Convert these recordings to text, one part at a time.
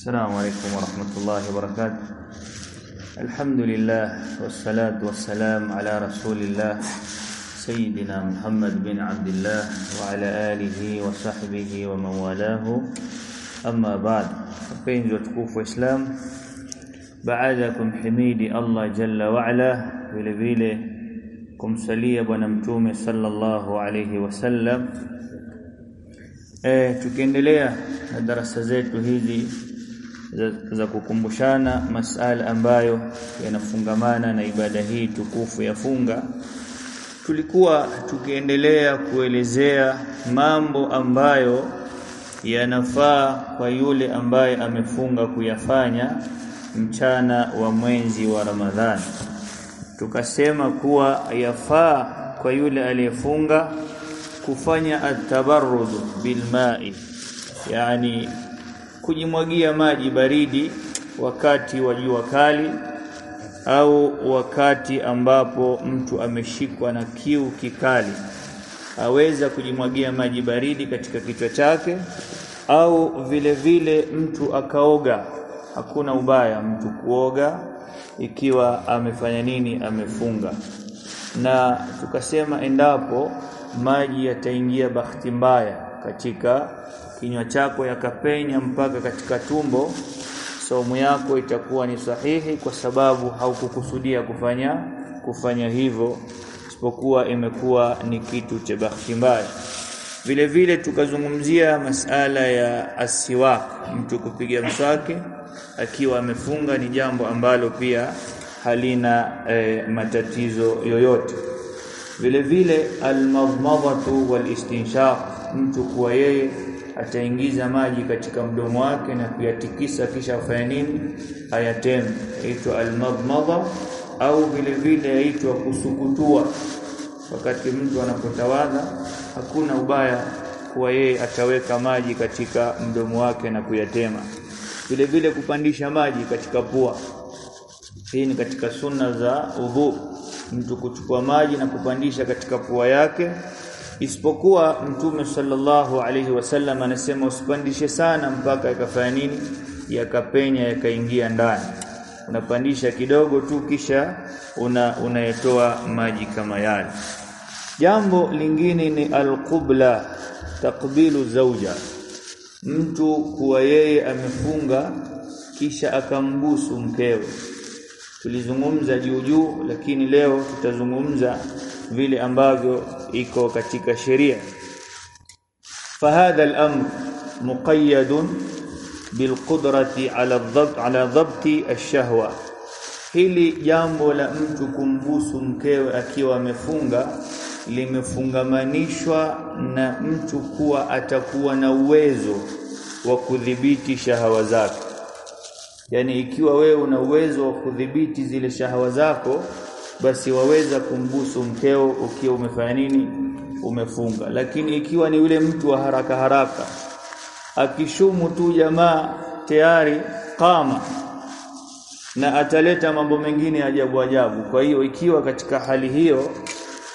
السلام عليكم ورحمة الله وبركاته الحمد لله والصلاة والسلام على رسول الله سيدنا محمد بن عبد الله وعلى آله وصحبه ومن والاه أما بعد Islam baada ya kumhimidi Allah jalla wa ala vile vile kumsalia bwana mtume sallallahu alayhi wasallam eh tukiendelea na darasa zetu hizi za, za kukumbushana masala ambayo yanafungamana na ibada hii tukufu ya funga. Tulikuwa tukiendelea kuelezea mambo ambayo yanafaa kwa yule ambaye amefunga kuyafanya mchana wa mwezi wa Ramadhani. Tukasema kuwa yafaa kwa yule aliyefunga kufanya atabarrud bilma'i yani kujimwagia maji baridi wakati wa jua kali au wakati ambapo mtu ameshikwa na kiu kikali. Aweza kujimwagia maji baridi katika kichwa chake au vile vile mtu akaoga. Hakuna ubaya mtu kuoga ikiwa amefanya nini amefunga. Na tukasema endapo maji yataingia bahati mbaya katika kinywa chako yakapenya mpaka katika tumbo saumu yako itakuwa ni sahihi kwa sababu haukukusudia kufanya kufanya hivyo isipokuwa imekuwa ni kitu cha bahati mbaya. Vile vile tukazungumzia masala ya asiwak mtu kupiga mswaki akiwa amefunga ni jambo ambalo pia halina e, matatizo yoyote. Vile vile almadmadatu walistinshaq mtu kuwa yeye ataingiza maji katika mdomo wake na kuyatikisa kisha afanye nini? Ayateme aitwa almadmadha au vile vile aitwa kusukutua. Wakati mtu anapotawadha hakuna ubaya kuwa yeye ataweka maji katika mdomo wake na kuyatema. Vile vile kupandisha maji katika pua. Hii ni katika sunna za udhu mtu kuchukua maji na kupandisha katika pua yake isipokuwa mtume sallallahu alaihi wasallam anasema usipandishe sana mpaka yakafanya nini? Yakapenya yakaingia ndani. Unapandisha kidogo tu kisha una unayetoa maji kama yale. Jambo lingine ni alqubla takbilu zauja mtu kuwa yeye amefunga kisha akambusu mkewe. Tulizungumza juu juu lakini leo tutazungumza vile ambavyo iko katika sheria. Fahadha al-amr muqayyad bilqudrati ala dhabt ala dhabti ash-shahwa. Hili jambo la mtu kumbusu mkewe akiwa amefunga limefungamanishwa na mtu kuwa atakuwa na uwezo wa kudhibiti shahawa zake. Yani ikiwa wewe una uwezo wa kudhibiti zile shahawa zako basi waweza kumbusu mkeo ukiwa umefanya nini? Umefunga. Lakini ikiwa ni yule mtu wa haraka haraka akishumu tu jamaa tayari kama na ataleta mambo mengine ajabu ajabu. Kwa hiyo ikiwa katika hali hiyo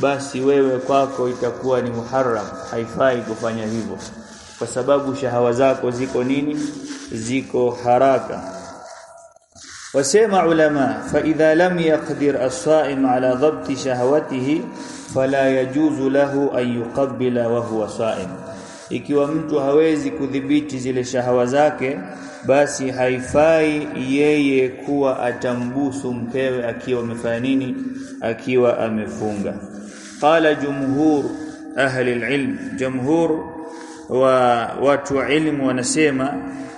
basi wewe kwako itakuwa ni muharram. Haifai kufanya hivyo. Kwa sababu shahawa zako ziko nini? Ziko haraka wasema ulama fa idha lam yaqdir as-sa'im ala dhabti shahawatihi fala yajuzu lahu an yuqabbila wa huwa sa'im. Ikiwa mtu hawezi kudhibiti zile shahawa zake basi haifai yeye kuwa atambusu mkewe akiwa amefanya nini akiwa amefunga. Qala jumhur ahli alilm jumhur wa watu ilmu wanasema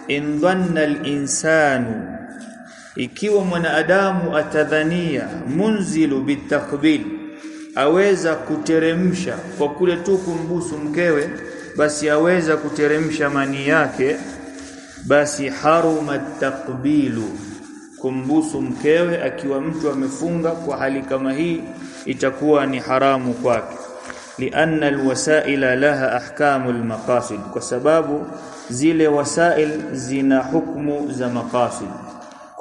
in dhanna alinsanu ikiwa mwanadamu atadhania munzilu bitakbil aweza kuteremsha kwa kule tu kumbusu mkewe basi aweza kuteremsha mani yake basi haruma takbilu kumbusu mkewe akiwa mtu amefunga kwa hali kama hii itakuwa ni haramu kwake. Lianna alwasaila laha ahkamu almaqasid kwa sababu zile wasail zina hukumu za maqasid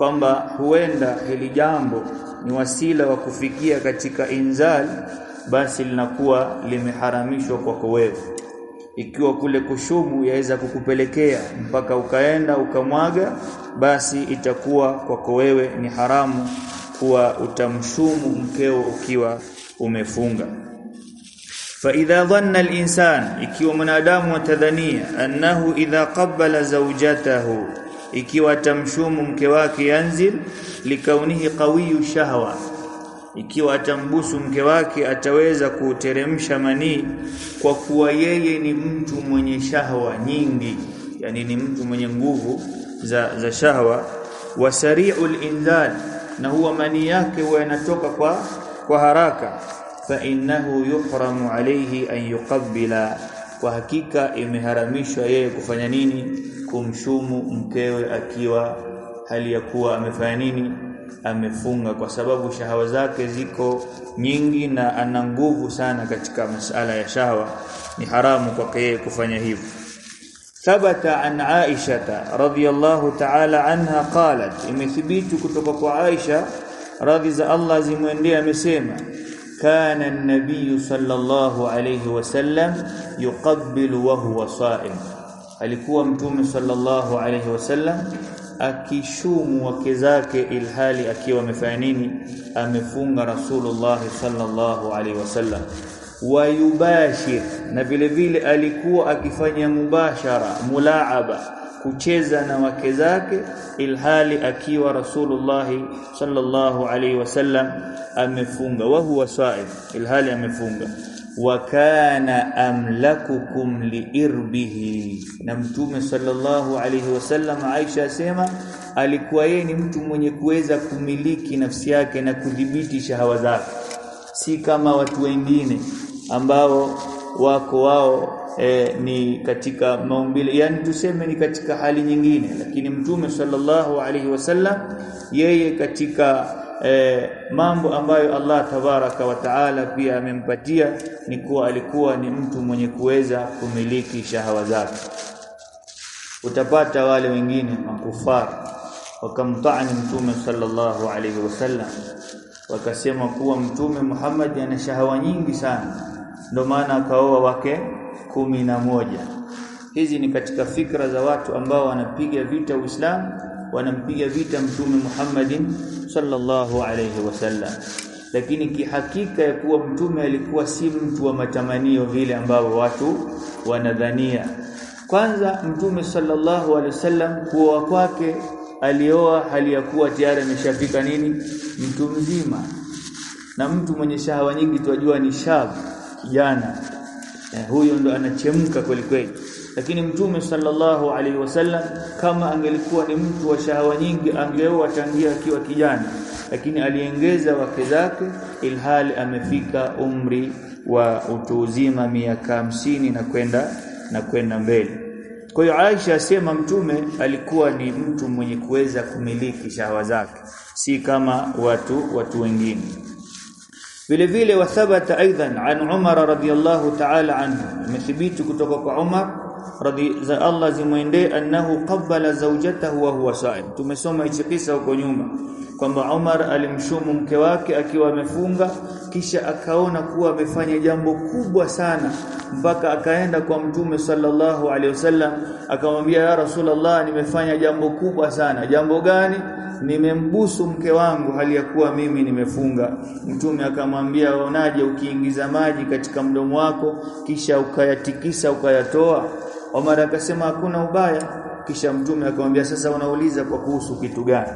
kwamba huenda hili jambo ni wasila wa kufikia katika inzal basi linakuwa limeharamishwa kwako wewe ikiwa kule kushumu yaweza kukupelekea mpaka ukaenda ukamwaga basi itakuwa kwako wewe ni haramu kuwa utamshumu mkeo ukiwa umefunga فإذا ظن الإنسان ikiwa mwanadamu atadhania annahu idha qabbala zawjatahu ikiwa tamshumu mke wake yanzil likaunihi qawiyu shahwa. Ikiwa atambusu mke wake ataweza kuteremsha manii kwa kuwa yeye ni mtu mwenye shahwa nyingi yani ni mtu mwenye nguvu za za shahwa. Wasari'ul inzal na huwa manii yake huwa yanatoka kwa kwa haraka. Fa innahu yuhramu alayhi an yuqabbila kwa hakika imeharamishwa yeye kufanya nini kumshumu mkewe akiwa hali ya kuwa amefanya nini? Amefunga, kwa sababu shahawa zake ziko nyingi na ana nguvu sana katika masala ya shahawa, ni haramu kwake yeye kufanya hivyo. Thabata an Aisha radhiyallahu ta'ala anha qalat, imethibitu kutoka kwa Aisha radhi za Allah zimwendea, amesema kana an-nabiy sallallahu alayhi wasallam yuqabbilu wa huwa sa'im alikuwa mtume sallallahu alayhi wasallam akishumu wake zake ilhali akiwa amefanya nini? Amefunga rasulullah sallallahu alayhi wasallam. Wayubashir na vile vile alikuwa akifanya mubashara mulaaba kucheza na wake zake ilhali akiwa rasulullah sallallahu alayhi wasallam amefunga. Wa huwa saim ilhali amefunga wa kana amlakukum liirbihi na mtume sallallahu alayhi wasallam Aisha asema alikuwa yeye ni mtu mwenye kuweza kumiliki nafsi yake na kudhibiti shahawa zake. Si kama watu wengine ambao wako wao e, ni katika maumbile. Yani tuseme ni katika hali nyingine. Lakini mtume sallallahu alaihi wasallam yeye katika e, mambo ambayo Allah tabaraka wa taala pia amempatia ni kuwa alikuwa ni mtu mwenye kuweza kumiliki shahawa zake. Utapata wale wengine makufar. Wakamtaani mtume sallallahu alaihi wasallam wakasema kuwa mtume Muhammad ana shahawa nyingi sana. Ndio maana akaoa wake kumi na moja. Hizi ni katika fikra za watu ambao wanapiga vita Uislamu wanampiga vita mtume Muhammadin sallallahu alayhi wasallam lakini kihakika ya kuwa mtume alikuwa si mtu wa matamanio vile ambao watu wanadhania. Kwanza mtume sallallahu alayhi wasallam kuoa kwake alioa hali ya kuwa tayari ameshafika nini? Mtu mzima. Na mtu mwenye shahawa nyingi tunajua ni shab jana eh, huyo ndo anachemka kweli kweli lakini mtume sallallahu alaihi wasallam kama angelikuwa ni mtu wa shahawa nyingi angeoa tangia akiwa kijana. Lakini aliongeza wake zake ilhali amefika umri wa utu uzima miaka hamsini na kwenda na kwenda mbele. Kwa hiyo Aisha asema mtume alikuwa ni mtu mwenye kuweza kumiliki shahawa zake si kama watu watu wengine. Vile vile wathabata aidan an Umar radhiyallahu ta'ala anhu imethibiti kutoka kwa Umar radhi za Allah zimwendee annahu qabbala zawjatahu wa huwa sa'im. Tumesoma hichi kisa huko nyuma kwamba Umar alimshumu mke wake akiwa amefunga kisha akaona kuwa amefanya jambo kubwa sana mpaka akaenda kwa mtume sallallahu alaihi wasallam akamwambia ya rasulullah nimefanya jambo kubwa sana. Jambo gani? Nimembusu mke wangu hali ya kuwa mimi nimefunga. Mtume akamwambia waonaje ukiingiza maji katika mdomo wako kisha ukayatikisa ukayatoa Omar akasema hakuna ubaya. Kisha mtume akamwambia sasa unauliza kwa kuhusu kitu gani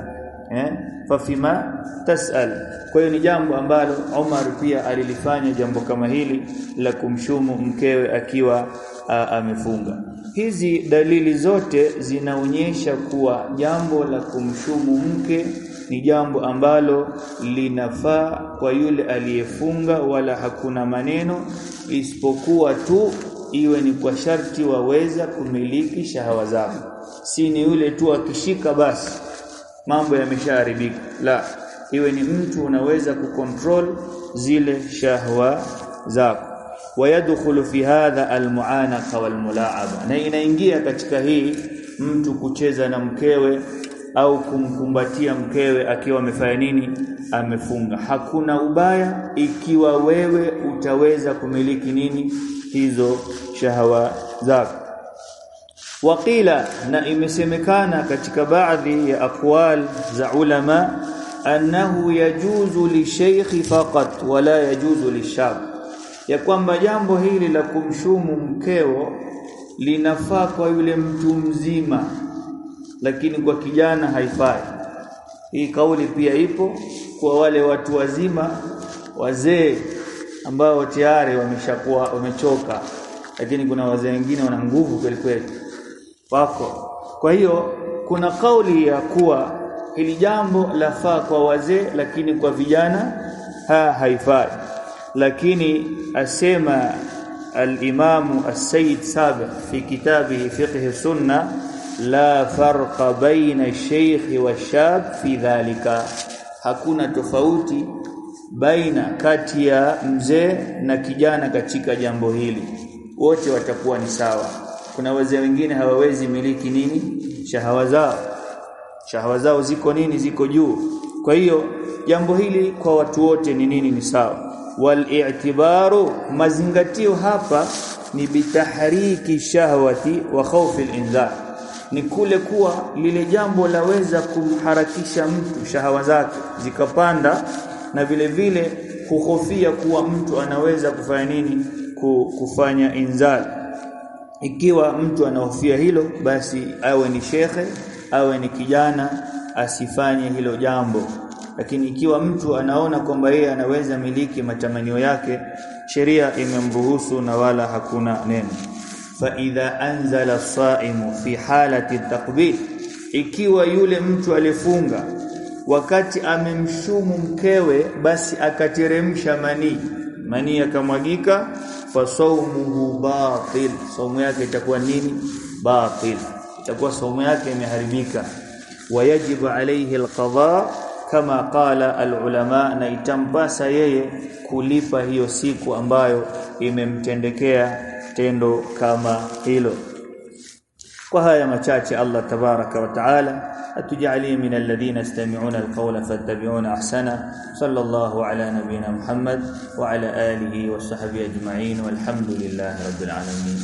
eh? Fafima tasal. Kwa hiyo ni jambo ambalo Omar pia alilifanya jambo kama hili la kumshumu mkewe akiwa a, amefunga. Hizi dalili zote zinaonyesha kuwa jambo la kumshumu mke ni jambo ambalo linafaa kwa yule aliyefunga wala hakuna maneno isipokuwa tu iwe ni kwa sharti waweza kumiliki shahawa zao si ni yule tu akishika basi mambo yameshaharibika. La iwe ni mtu unaweza kucontrol zile shahwa zako. Wayadkhulu fi hadha almuanaqa walmulaaba. Na inaingia katika hii mtu kucheza na mkewe au kumkumbatia mkewe akiwa amefanya nini? Amefunga. Hakuna ubaya ikiwa wewe utaweza kumiliki nini hizo shahawa zako. Waqila na imesemekana katika baadhi ya aqwal za ulama annahu yajuzu lishaykhi faqat wala yajuzu lishab ya kwamba jambo hili la kumshumu mkeo linafaa kwa yule mtu mzima lakini kwa kijana haifai. Hii kauli pia ipo kwa wale watu wazima wazee ambao tayari wameshakuwa wamechoka. Lakini kuna wazee wengine wana nguvu kweli kweli. Wako. Kwa hiyo kuna kauli ya kuwa hili jambo lafaa kwa wazee lakini kwa vijana ha haifai. Lakini asema as-Sayyid Sabiq fi kitabihi fiqh sunna la farqa ash-shaykh wa shab fi dhalika. Hakuna tofauti baina kati ya mzee na kijana katika jambo hili. Wote watakuwa ni sawa. Kuna wazee wengine hawawezi miliki nini? Shahawa zao. Shahawa zao ziko nini? Ziko juu. Kwa hiyo jambo hili kwa watu wote ni nini? Ni sawa. Wal i'tibaru mazingatio hapa ni bitahriki shahwati wa khawfi al-inzar ni kule kuwa lile jambo laweza kumharakisha mtu shahawa zake zikapanda na vile vile kuhofia kuwa mtu anaweza kufanya nini? Kufanya inzal. Ikiwa mtu anahofia hilo basi awe ni shekhe awe ni kijana asifanye hilo jambo. Lakini ikiwa mtu anaona kwamba yeye anaweza miliki matamanio yake sheria imemruhusu na wala hakuna neno. Fa idha anzala saimu fi halati taqbil ikiwa yule mtu alifunga wakati amemshumu mkewe basi akateremsha manii. Manii akamwagika fa saumuhu batil. Saumu yake itakuwa nini? Batil. Itakuwa saumu yake imeharibika. Wayajibu alayhi alqada kama qala alulama na itampasa yeye kulipa hiyo siku ambayo imemtendekea tendo kama hilo kwa haya machache Allah tabaraka wa taala atujalie min alladhina yastami'una alqawla fattabi'una ahsana sallallahu ala nabiyyina Muhammad wa ala alihi wa sahbihi ajma'in walhamdulillahi rabbil alamin